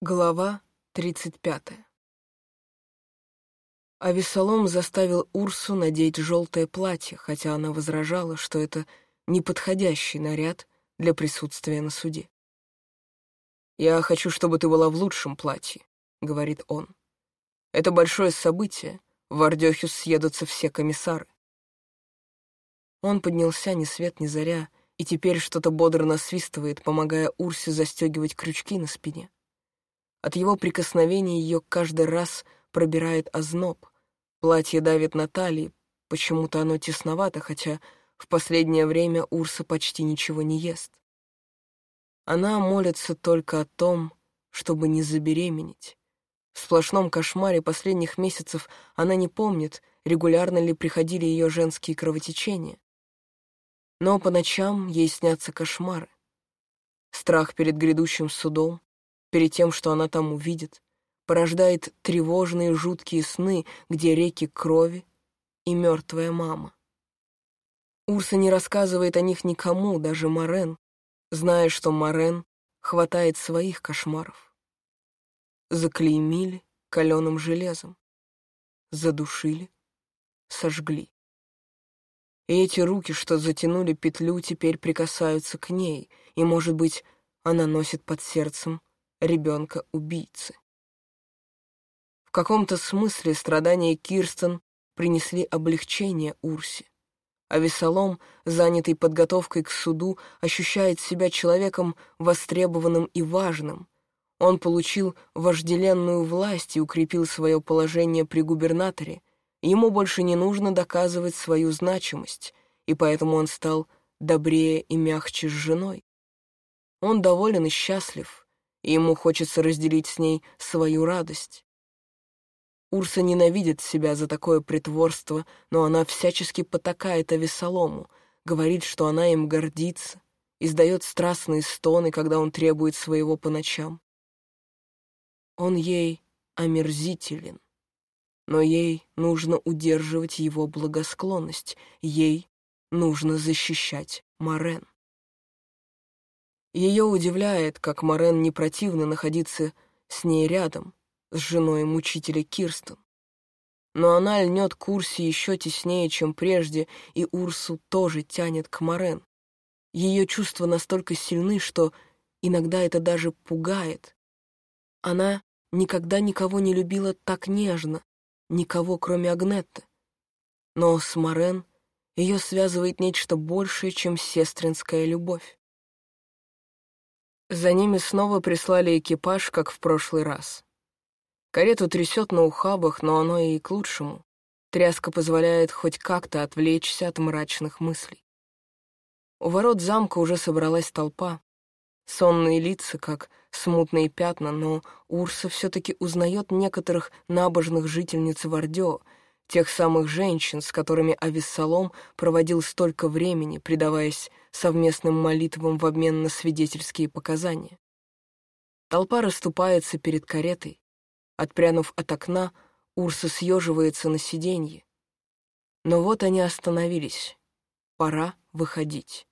Глава 35 Авесолом заставил Урсу надеть желтое платье, хотя она возражала, что это неподходящий наряд для присутствия на суде. «Я хочу, чтобы ты была в лучшем платье», — говорит он. «Это большое событие, в Ардехюс съедутся все комиссары». Он поднялся ни свет ни заря, и теперь что-то бодро насвистывает, помогая Урсе застегивать крючки на спине. От его прикосновений ее каждый раз пробирает озноб. Платье давит на талии, почему-то оно тесновато, хотя в последнее время Урса почти ничего не ест. Она молится только о том, чтобы не забеременеть. В сплошном кошмаре последних месяцев она не помнит, регулярно ли приходили ее женские кровотечения. Но по ночам ей снятся кошмары. Страх перед грядущим судом, перед тем, что она там увидит, порождает тревожные жуткие сны, где реки крови и мертвая мама. Урса не рассказывает о них никому, даже Морен, зная, что Морен хватает своих кошмаров. Заклеймили каленым железом, задушили, сожгли. И эти руки, что затянули петлю, теперь прикасаются к ней, и, может быть, она носит под сердцем ребенка-убийцы. В каком-то смысле страдания Кирстен принесли облегчение Урсе, а Весолом, занятый подготовкой к суду, ощущает себя человеком востребованным и важным. Он получил вожделенную власть и укрепил свое положение при губернаторе. Ему больше не нужно доказывать свою значимость, и поэтому он стал добрее и мягче с женой. Он доволен и счастлив, и ему хочется разделить с ней свою радость. Урса ненавидит себя за такое притворство, но она всячески потакает Авесолому, говорит, что она им гордится, издает страстные стоны, когда он требует своего по ночам. Он ей омерзителен, но ей нужно удерживать его благосклонность, ей нужно защищать Морен. Ее удивляет, как Морен не противно находиться с ней рядом, с женой мучителя Кирстен. Но она льнет к Урсе еще теснее, чем прежде, и Урсу тоже тянет к Морен. Ее чувства настолько сильны, что иногда это даже пугает. Она никогда никого не любила так нежно, никого, кроме Агнетты. Но с Морен ее связывает нечто большее, чем сестринская любовь. За ними снова прислали экипаж, как в прошлый раз. Карету трясет на ухабах, но оно и к лучшему. Тряска позволяет хоть как-то отвлечься от мрачных мыслей. У ворот замка уже собралась толпа. Сонные лица, как смутные пятна, но Урса все-таки узнает некоторых набожных жительниц Вардео, тех самых женщин, с которыми Авессалом проводил столько времени, предаваясь совместным молитвам в обмен на свидетельские показания. Толпа расступается перед каретой. Отпрянув от окна, Урса съеживается на сиденье. Но вот они остановились. Пора выходить.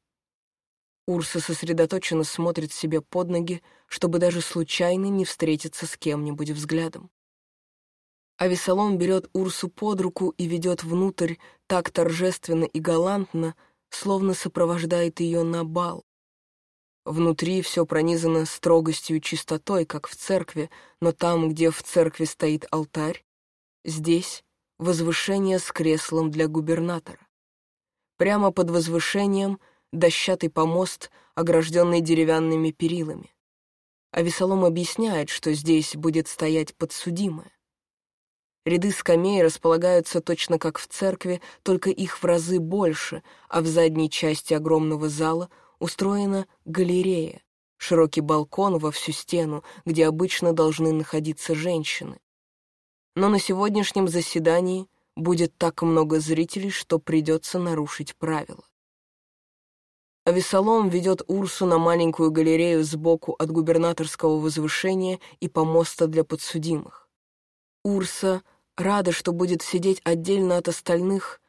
Урса сосредоточенно смотрит себе под ноги, чтобы даже случайно не встретиться с кем-нибудь взглядом. А Весолом берет Урсу под руку и ведет внутрь так торжественно и галантно, словно сопровождает ее на бал. Внутри все пронизано строгостью и чистотой, как в церкви, но там, где в церкви стоит алтарь, здесь возвышение с креслом для губернатора. Прямо под возвышением дощатый помост, огражденный деревянными перилами. А Весолом объясняет, что здесь будет стоять подсудимая. Ряды скамей располагаются точно как в церкви, только их в разы больше, а в задней части огромного зала устроена галерея, широкий балкон во всю стену, где обычно должны находиться женщины. Но на сегодняшнем заседании будет так много зрителей, что придется нарушить правила. Авесолом ведет Урсу на маленькую галерею сбоку от губернаторского возвышения и помоста для подсудимых. Урса рада, что будет сидеть отдельно от остальных.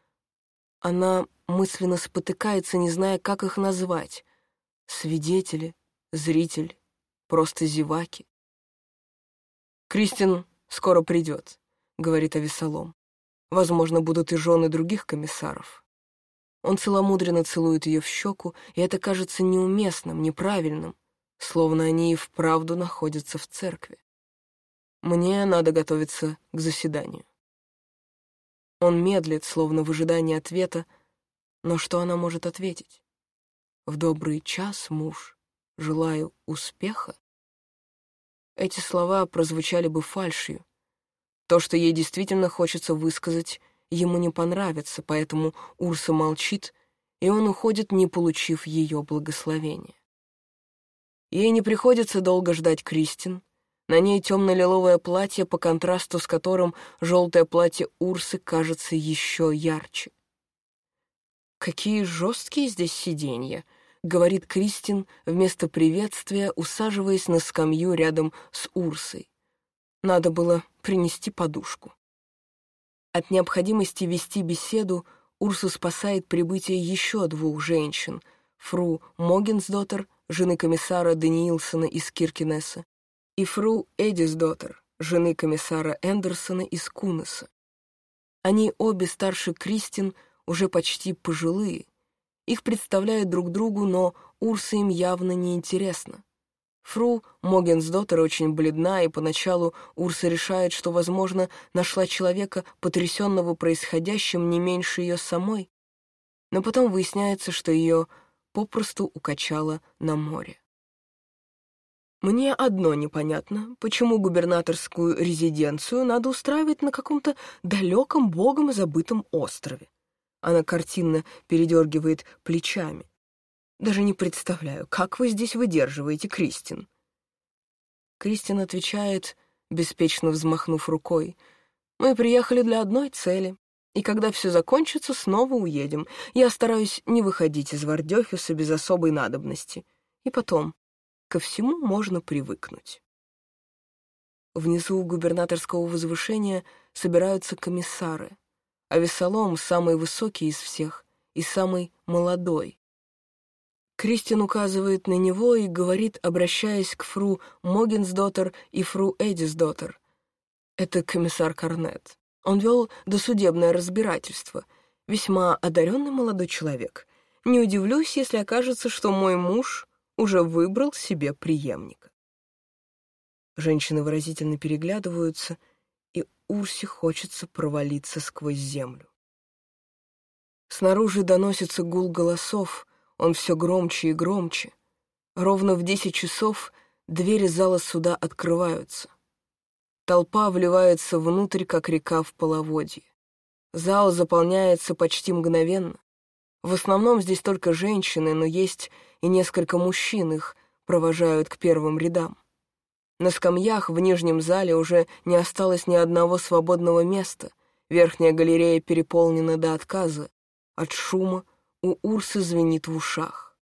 Она мысленно спотыкается, не зная, как их назвать. Свидетели, зритель, просто зеваки. «Кристин скоро придет», — говорит Авесолом. «Возможно, будут и жены других комиссаров». Он целомудренно целует ее в щеку, и это кажется неуместным, неправильным, словно они и вправду находятся в церкви. Мне надо готовиться к заседанию. Он медлит, словно в ожидании ответа, но что она может ответить? В добрый час, муж, желаю успеха? Эти слова прозвучали бы фальшью. То, что ей действительно хочется высказать, ему не понравится, поэтому Урса молчит, и он уходит, не получив ее благословения. Ей не приходится долго ждать Кристин. На ней темно-лиловое платье, по контрасту с которым желтое платье Урсы кажется еще ярче. «Какие жесткие здесь сиденья!» — говорит Кристин вместо приветствия, усаживаясь на скамью рядом с Урсой. Надо было принести подушку. От необходимости вести беседу Урсу спасает прибытие еще двух женщин — фру Могенсдоттер, жены комиссара Даниилсона из Киркинесса, и фру Эдисдоттер, жены комиссара Эндерсона из Кунеса. Они обе старше Кристин, уже почти пожилые, их представляют друг другу, но Урса им явно не интересно. Фру Могенсдоттер очень бледна, и поначалу Урса решает, что, возможно, нашла человека, потрясенного происходящим не меньше ее самой. Но потом выясняется, что ее попросту укачало на море. Мне одно непонятно, почему губернаторскую резиденцию надо устраивать на каком-то далеком богом забытом острове. Она картинно передергивает плечами. Даже не представляю, как вы здесь выдерживаете, Кристин. Кристин отвечает, беспечно взмахнув рукой. Мы приехали для одной цели, и когда все закончится, снова уедем. Я стараюсь не выходить из Вардёхюса без особой надобности. И потом, ко всему можно привыкнуть. Внизу губернаторского возвышения собираются комиссары а Весолом самый высокий из всех и самый молодой. Кристин указывает на него и говорит, обращаясь к фру Могенсдоттер и фру Эдисдоттер. Это комиссар Корнет. Он вел досудебное разбирательство. Весьма одаренный молодой человек. Не удивлюсь, если окажется, что мой муж уже выбрал себе преемника. Женщины выразительно переглядываются — Урсе хочется провалиться сквозь землю. Снаружи доносится гул голосов, он все громче и громче. Ровно в десять часов двери зала суда открываются. Толпа вливается внутрь, как река в половодье. Зал заполняется почти мгновенно. В основном здесь только женщины, но есть и несколько мужчин, их провожают к первым рядам. На скамьях в нижнем зале уже не осталось ни одного свободного места. Верхняя галерея переполнена до отказа. От шума у Урсы звенит в ушах.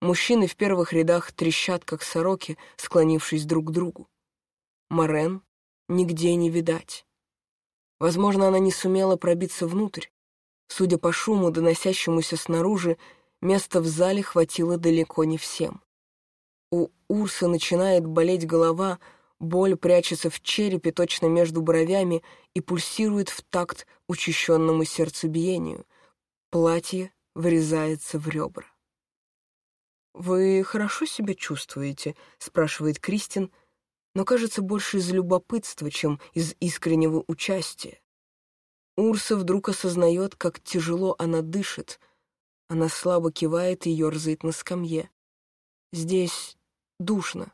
Мужчины в первых рядах трещат, как сороки, склонившись друг к другу. Морен нигде не видать. Возможно, она не сумела пробиться внутрь. Судя по шуму, доносящемуся снаружи, места в зале хватило далеко не всем. У Урса начинает болеть голова, боль прячется в черепе точно между бровями и пульсирует в такт учащенному сердцебиению. Платье врезается в ребра. «Вы хорошо себя чувствуете?» — спрашивает Кристин, но кажется больше из любопытства, чем из искреннего участия. Урса вдруг осознает, как тяжело она дышит. Она слабо кивает и ерзает на скамье. Здесь Душно.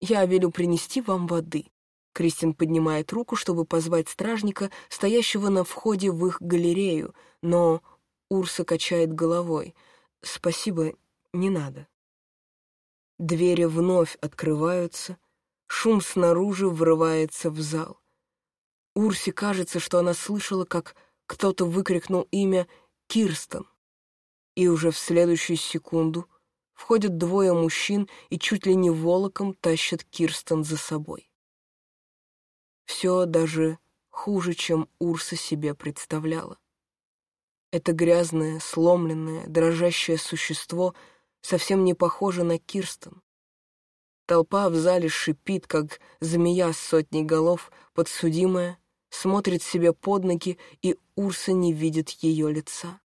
Я велю принести вам воды. Кристин поднимает руку, чтобы позвать стражника, стоящего на входе в их галерею, но Урса качает головой. «Спасибо, не надо». Двери вновь открываются, шум снаружи врывается в зал. Урсе кажется, что она слышала, как кто-то выкрикнул имя «Кирстон», и уже в следующую секунду Входят двое мужчин и чуть ли не волоком тащат Кирстен за собой. Все даже хуже, чем Урса себе представляла. Это грязное, сломленное, дрожащее существо совсем не похоже на Кирстен. Толпа в зале шипит, как змея с сотней голов, подсудимая, смотрит себе под ноги, и Урса не видит ее лица.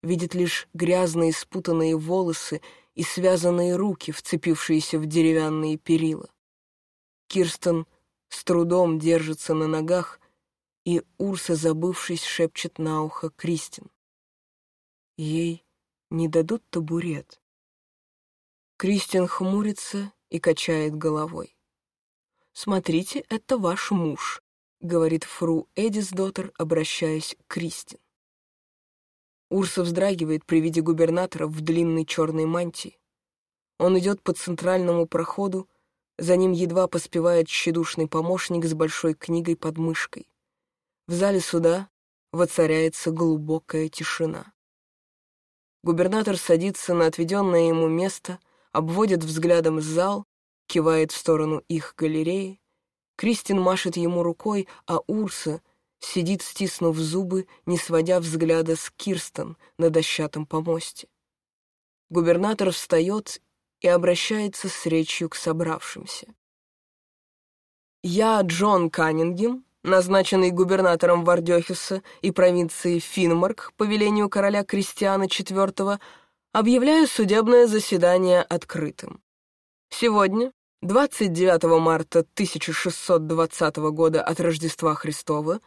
Видит лишь грязные спутанные волосы и связанные руки, вцепившиеся в деревянные перила. Кирстен с трудом держится на ногах, и Урса, забывшись, шепчет на ухо Кристин. Ей не дадут табурет. Кристин хмурится и качает головой. «Смотрите, это ваш муж», — говорит фру Эдисдоттер, обращаясь к Кристин. Урса вздрагивает при виде губернатора в длинной черной мантии. Он идет по центральному проходу, за ним едва поспевает тщедушный помощник с большой книгой под мышкой. В зале суда воцаряется глубокая тишина. Губернатор садится на отведенное ему место, обводит взглядом зал, кивает в сторону их галереи. Кристин машет ему рукой, а Урса сидит, стиснув зубы, не сводя взгляда с Кирстен на дощатом помосте. Губернатор встает и обращается с речью к собравшимся. «Я Джон Каннингем, назначенный губернатором Вардехиса и провинции Финмарк по велению короля Кристиана IV, объявляю судебное заседание открытым. Сегодня, 29 марта 1620 года от Рождества Христова,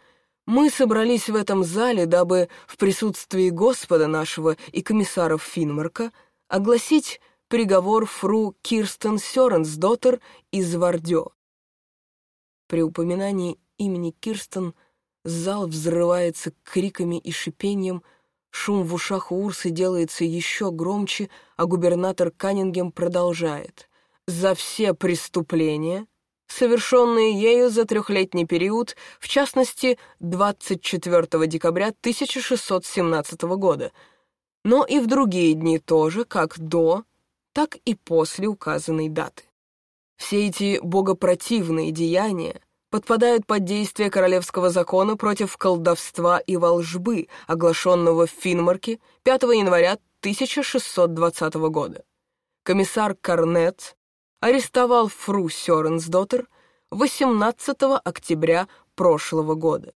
мы собрались в этом зале, дабы в присутствии Господа нашего и комиссаров Финмарка огласить приговор фру Кирстен Сёренсдоттер из Вардё. При упоминании имени Кирстен зал взрывается криками и шипением, шум в ушах у Урсы делается еще громче, а губернатор Каннингем продолжает. «За все преступления, совершенные ею за трехлетний период, в частности, 24 декабря 1617 года, но и в другие дни тоже, как до, так и после указанной даты. Все эти богопротивные деяния подпадают под действие королевского закона против колдовства и волжбы, оглашенного в Финмарке 5 января 1620 года. Комиссар Корнет арестовал Фру Сёренсдоттер 18 октября прошлого года.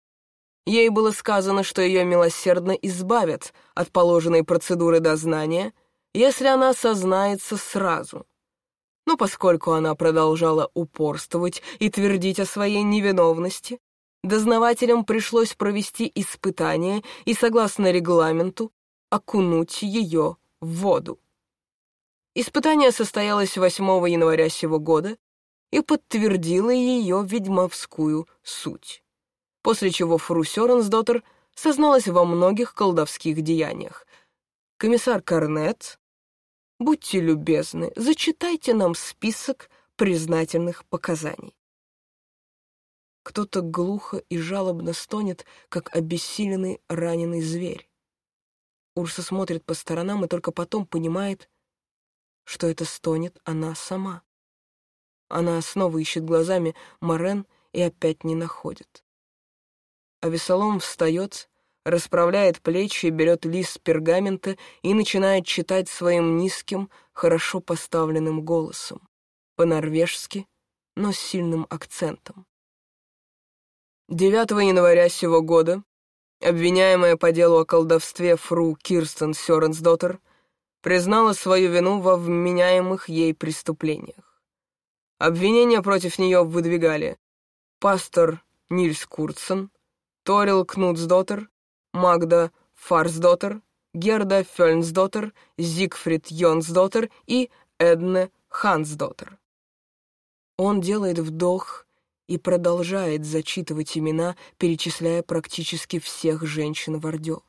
Ей было сказано, что ее милосердно избавят от положенной процедуры дознания — если она сознается сразу. Но поскольку она продолжала упорствовать и твердить о своей невиновности, дознавателям пришлось провести испытание и, согласно регламенту, окунуть ее в воду. Испытание состоялось 8 января сего года и подтвердило ее ведьмовскую суть, после чего Фру Сёренсдоттер созналась во многих колдовских деяниях. Комиссар Корнет Будьте любезны, зачитайте нам список признательных показаний. Кто-то глухо и жалобно стонет, как обессиленный раненый зверь. Урса смотрит по сторонам и только потом понимает, что это стонет она сама. Она снова ищет глазами Морен и опять не находит. А Весолом встает, расправляет плечи, берет лист пергамента и начинает читать своим низким, хорошо поставленным голосом, по-норвежски, но с сильным акцентом. 9 января сего года обвиняемая по делу о колдовстве фру Кирстен Сёренсдоттер признала свою вину во вменяемых ей преступлениях. Обвинения против нее выдвигали пастор Нильс Куртсон, Торил Кнутсдоттер, Магда Фарсдоттер, Герда Фельнсдоттер, Зигфрид Йонсдоттер и Эдне Хансдоттер. Он делает вдох и продолжает зачитывать имена, перечисляя практически всех женщин в Ордё.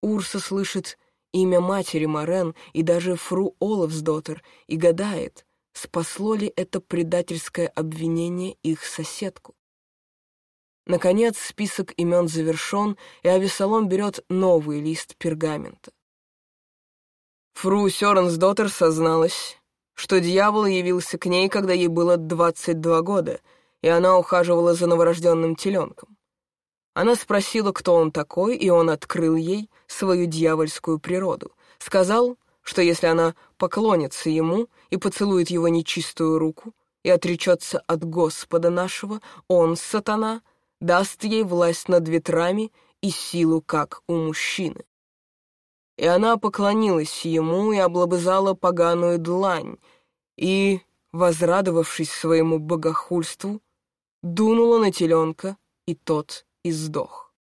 Урса слышит имя матери Морен и даже фру Олафсдоттер и гадает, спасло ли это предательское обвинение их соседку. Наконец, список имен завершен, и Авесолом берет новый лист пергамента. Фру Сёрнсдоттер созналась, что дьявол явился к ней, когда ей было 22 года, и она ухаживала за новорожденным теленком. Она спросила, кто он такой, и он открыл ей свою дьявольскую природу. Сказал, что если она поклонится ему и поцелует его нечистую руку и отречется от Господа нашего, он, сатана, даст ей власть над ветрами и силу, как у мужчины. И она поклонилась ему и облобызала поганую длань, и, возрадовавшись своему богохульству, дунула на теленка, и тот издох.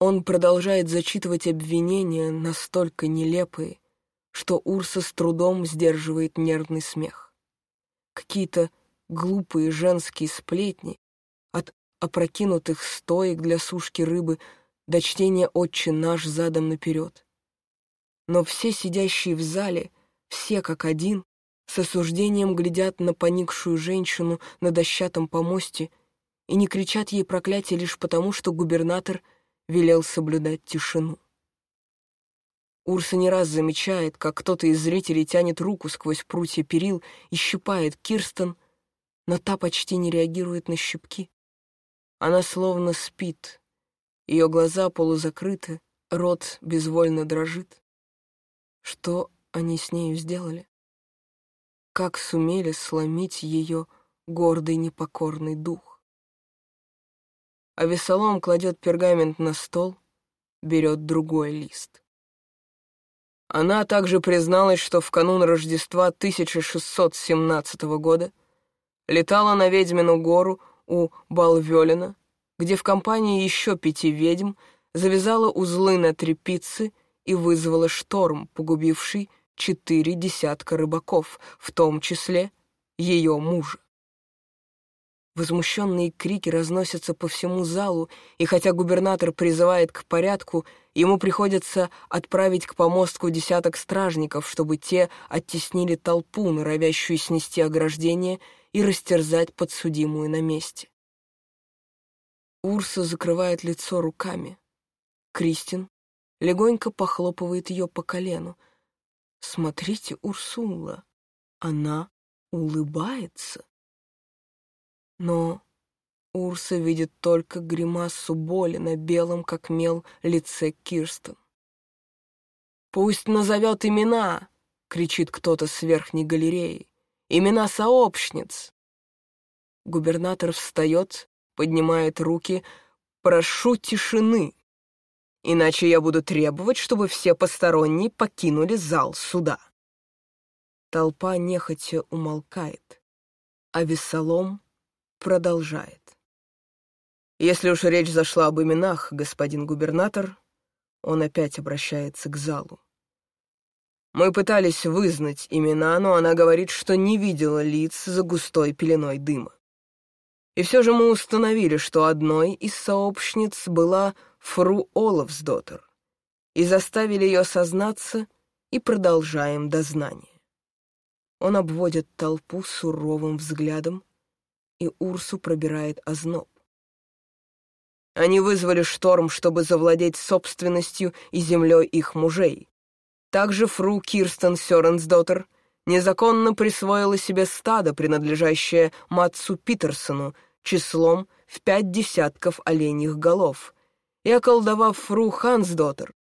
Он продолжает зачитывать обвинения, настолько нелепые, что Урса с трудом сдерживает нервный смех. Какие-то глупые женские сплетни от опрокинутых стоек для сушки рыбы до чтения «Отче наш» задом наперед. Но все сидящие в зале, все как один, с осуждением глядят на поникшую женщину на дощатом помосте и не кричат ей проклятие лишь потому, что губернатор велел соблюдать тишину. Урса не раз замечает, как кто-то из зрителей тянет руку сквозь прутья перил и щипает Кирстен, но та почти не реагирует на щипки. Она словно спит, ее глаза полузакрыты, рот безвольно дрожит. Что они с нею сделали? Как сумели сломить ее гордый непокорный дух? А Весолом кладет пергамент на стол, берет другой лист. Она также призналась, что в канун Рождества 1617 года летала на Ведьмину гору у Балвелина, где в компании еще пяти ведьм завязала узлы на трепицы и вызвала шторм, погубивший четыре десятка рыбаков, в том числе ее мужа. Возмущенные крики разносятся по всему залу, и хотя губернатор призывает к порядку, ему приходится отправить к помостку десяток стражников, чтобы те оттеснили толпу, норовящую снести ограждение и растерзать подсудимую на месте. Урса закрывает лицо руками. Кристин легонько похлопывает ее по колену. «Смотрите, Урсула, она улыбается». Но Урса видит только гримасу боли на белом, как мел, лице Кирстен. «Пусть назовет имена!» — кричит кто-то с верхней галереи. «Имена сообщниц!» Губернатор встает, поднимает руки. «Прошу тишины, иначе я буду требовать, чтобы все посторонние покинули зал суда». Толпа нехотя умолкает, а Весолом продолжает. Если уж речь зашла об именах, господин губернатор, он опять обращается к залу. Мы пытались вызнать имена, но она говорит, что не видела лиц за густой пеленой дыма. И все же мы установили, что одной из сообщниц была фру Олафсдоттер, и заставили ее сознаться, и продолжаем дознание. Он обводит толпу суровым взглядом, и Урсу пробирает озноб. Они вызвали шторм, чтобы завладеть собственностью и землей их мужей. Также фру Кирстен Сёренсдоттер незаконно присвоила себе стадо, принадлежащее Матсу Питерсону, числом в пять десятков оленьих голов, и, околдовав фру Хансдоттер,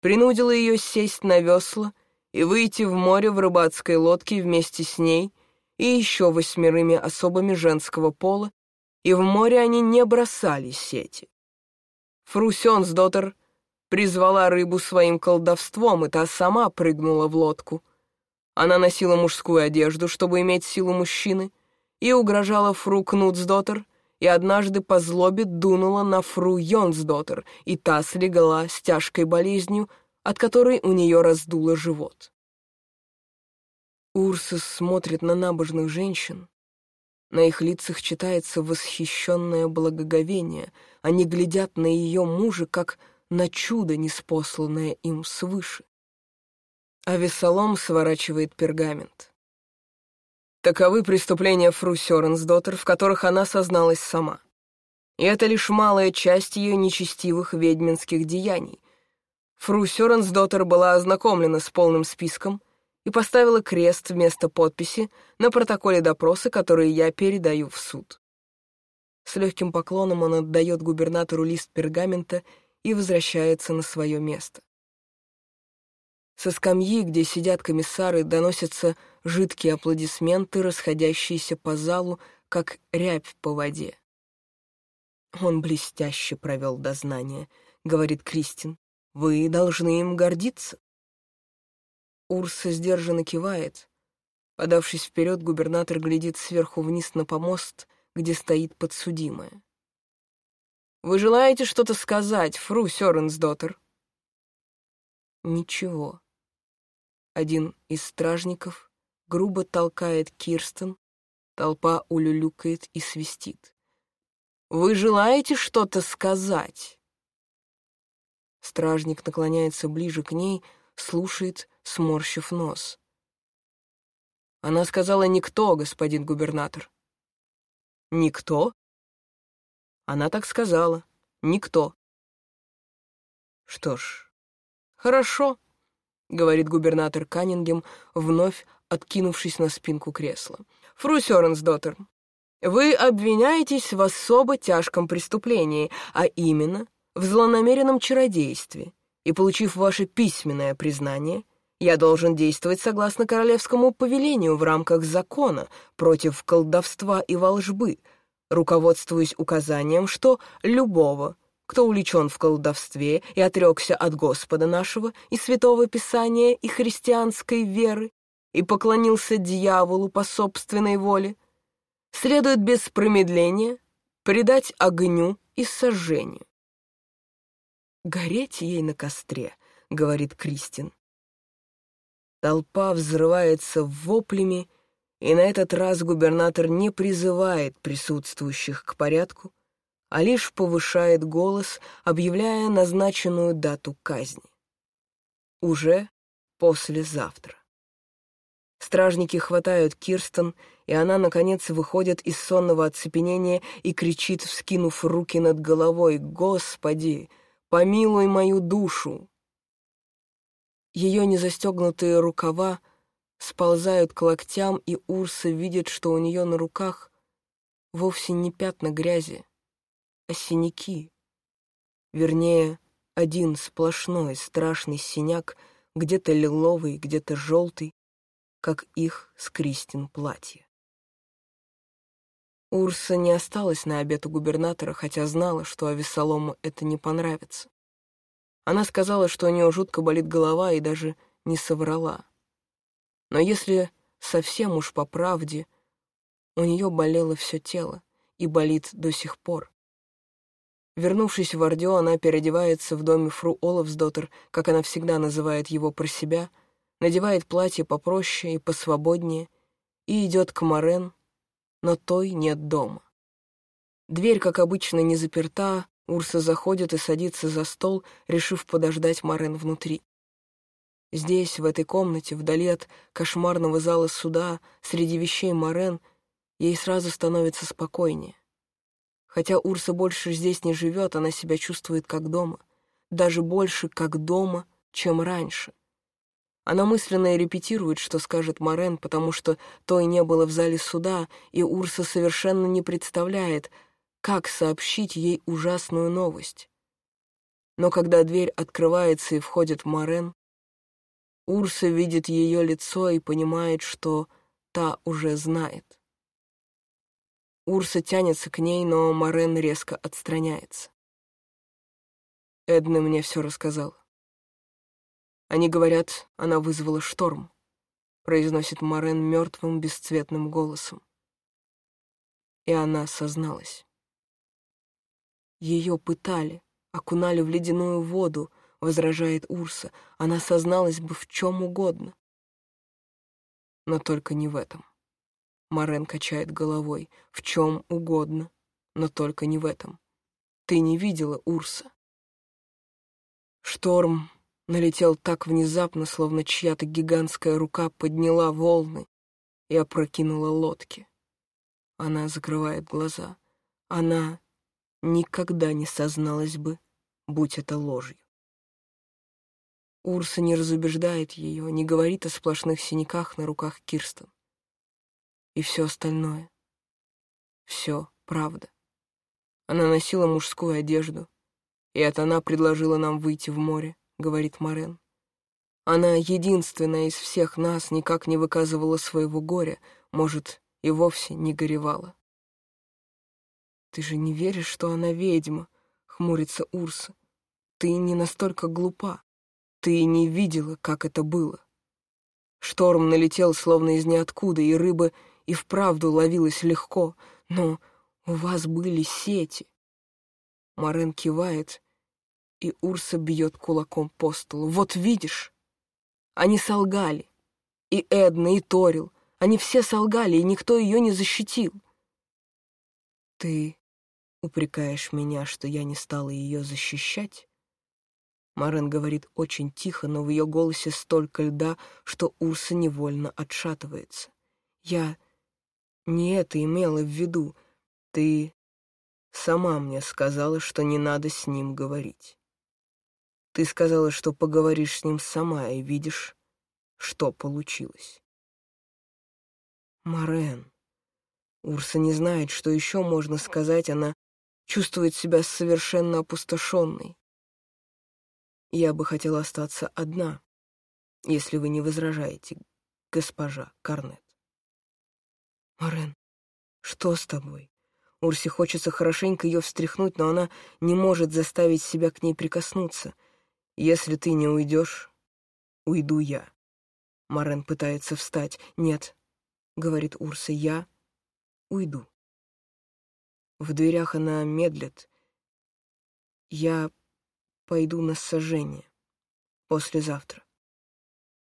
принудила ее сесть на весла и выйти в море в рыбацкой лодке вместе с ней — и еще восьмерыми особами женского пола, и в море они не бросали сети. Фрусенсдоттер призвала рыбу своим колдовством, и та сама прыгнула в лодку. Она носила мужскую одежду, чтобы иметь силу мужчины, и угрожала фру Кнутсдоттер, и однажды по злобе дунула на фру Йонсдоттер, и та слегла с тяжкой болезнью, от которой у нее раздуло живот. Урсус смотрит на набожных женщин. На их лицах читается восхищенное благоговение. Они глядят на ее мужа, как на чудо, неспосланное им свыше. А Весолом сворачивает пергамент. Таковы преступления Фру Сёренсдоттер, в которых она созналась сама. И это лишь малая часть ее нечестивых ведьминских деяний. Фру Сёренсдоттер была ознакомлена с полным списком — и поставила крест вместо подписи на протоколе допроса, который я передаю в суд. С легким поклоном он отдает губернатору лист пергамента и возвращается на свое место. Со скамьи, где сидят комиссары, доносятся жидкие аплодисменты, расходящиеся по залу, как рябь по воде. «Он блестяще провел дознание», — говорит Кристин. «Вы должны им гордиться». Урса сдержанно кивает. Подавшись вперед, губернатор глядит сверху вниз на помост, где стоит подсудимая. «Вы желаете что-то сказать, фру Сёренсдоттер?» Ничего. Один из стражников грубо толкает Кирстен, толпа улюлюкает и свистит. «Вы желаете что-то сказать?» Стражник наклоняется ближе к ней, слушает, сморщив нос. Она сказала «никто, господин губернатор». «Никто?» Она так сказала. «Никто». Что ж, хорошо. — говорит губернатор Каннингем, вновь откинувшись на спинку кресла. «Фру Сёренсдоттер, вы обвиняетесь в особо тяжком преступлении, а именно в злонамеренном чародействе, и, получив ваше письменное признание, я должен действовать согласно королевскому повелению в рамках закона против колдовства и волжбы, руководствуясь указанием, что любого, кто увлечен в колдовстве и отрекся от Господа нашего и Святого Писания и христианской веры и поклонился дьяволу по собственной воле, следует без промедления предать огню и сожжению. «Гореть ей на костре», — говорит Кристин. Толпа взрывается воплями, и на этот раз губернатор не призывает присутствующих к порядку, а лишь повышает голос, объявляя назначенную дату казни. Уже послезавтра. Стражники хватают Кирстен, и она, наконец, выходит из сонного оцепенения и кричит, вскинув руки над головой, «Господи, помилуй мою душу!» Ее незастегнутые рукава сползают к локтям, и Урса видит, что у нее на руках вовсе не пятна грязи, а синяки. Вернее, один сплошной страшный синяк, где-то лиловый, где-то желтый, как их с Кристин платье. Урса не осталась на обед у губернатора, хотя знала, что Авесолому это не понравится. Она сказала, что у нее жутко болит голова и даже не соврала. Но если совсем уж по правде, у нее болело все тело и болит до сих пор. Вернувшись в Ордео, она переодевается в доме фру Олафсдоттер, как она всегда называет его про себя, надевает платье попроще и посвободнее и идет к Морен, но той нет дома. Дверь, как обычно, не заперта, Урса заходит и садится за стол, решив подождать Морен внутри. Здесь, в этой комнате, вдали от кошмарного зала суда, среди вещей Морен, ей сразу становится спокойнее. Хотя Урса больше здесь не живет, она себя чувствует как дома. Даже больше как дома, чем раньше. Она мысленно репетирует, что скажет Морен, потому что той не было в зале суда, и Урса совершенно не представляет, как сообщить ей ужасную новость. Но когда дверь открывается и входит Морен, Урса видит ее лицо и понимает, что та уже знает. Урса тянется к ней, но Морен резко отстраняется. Эдна мне все рассказала. Они говорят, она вызвала шторм, произносит Морен мертвым бесцветным голосом. И она созналась. Ее пытали, окунали в ледяную воду, возражает Урса. Она созналась бы в чем угодно. Но только не в этом. Марен качает головой. В чем угодно, но только не в этом. Ты не видела Урса. Шторм налетел так внезапно, словно чья-то гигантская рука подняла волны и опрокинула лодки. Она закрывает глаза. Она никогда не созналась бы, будь это ложью. Урса не разубеждает ее, не говорит о сплошных синяках на руках Кирстен и все остальное. Все правда. Она носила мужскую одежду, и это она предложила нам выйти в море, говорит Морен. Она единственная из всех нас никак не выказывала своего горя, может, и вовсе не горевала. «Ты же не веришь, что она ведьма?» — хмурится Урса. «Ты не настолько глупа. Ты не видела, как это было». Шторм налетел словно из ниоткуда, и рыба и вправду ловилась легко, но у вас были сети. Марен кивает, и Урса бьет кулаком по столу. Вот видишь, они солгали. И Эдна, и Торил. Они все солгали, и никто ее не защитил. Ты упрекаешь меня, что я не стала ее защищать? Марен говорит очень тихо, но в ее голосе столько льда, что Урса невольно отшатывается. Я не это имела в виду. Ты сама мне сказала, что не надо с ним говорить. Ты сказала, что поговоришь с ним сама, и видишь, что получилось. Марен. Урса не знает, что еще можно сказать, она чувствует себя совершенно опустошенной. Я бы хотела остаться одна, если вы не возражаете, госпожа Карнет. Марен, что с тобой? Урсе хочется хорошенько ее встряхнуть, но она не может заставить себя к ней прикоснуться. Если ты не уйдешь, уйду я. Марен пытается встать. Нет, говорит Урса, я уйду. В дверях она медлит. Я пойду на сожжение. Послезавтра.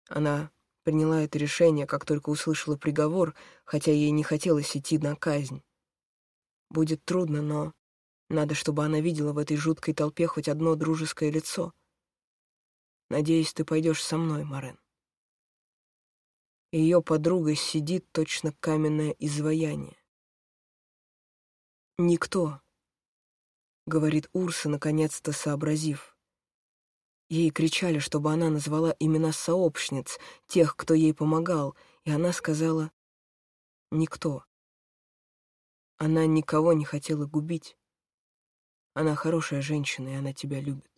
Она приняла это решение, как только услышала приговор, хотя ей не хотелось идти на казнь. Будет трудно, но надо, чтобы она видела в этой жуткой толпе хоть одно дружеское лицо — Надеюсь, ты пойдешь со мной, Марен. Ее подруга сидит точно каменное изваяние. «Никто», — говорит Урса, наконец-то сообразив. Ей кричали, чтобы она назвала имена сообщниц, тех, кто ей помогал, и она сказала «никто». Она никого не хотела губить. Она хорошая женщина, и она тебя любит.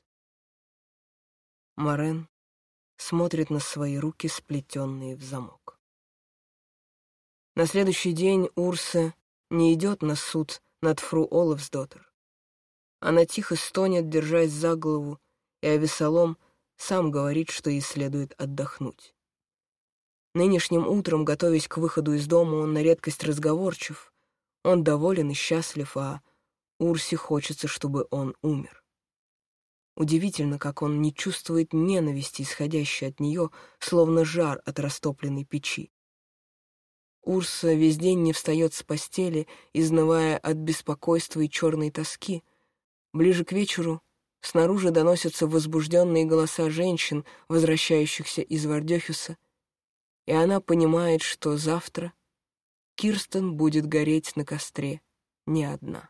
Морен смотрит на свои руки, сплетенные в замок. На следующий день Урса не идет на суд над фру Олафсдоттер. Она тихо стонет, держась за голову, и Авесолом сам говорит, что ей следует отдохнуть. Нынешним утром, готовясь к выходу из дома, он на редкость разговорчив. Он доволен и счастлив, а Урсе хочется, чтобы он умер. Удивительно, как он не чувствует ненависти, исходящей от нее, словно жар от растопленной печи. Урса весь день не встает с постели, изнывая от беспокойства и черной тоски. Ближе к вечеру снаружи доносятся возбужденные голоса женщин, возвращающихся из Вардехюса, и она понимает, что завтра Кирстен будет гореть на костре не одна.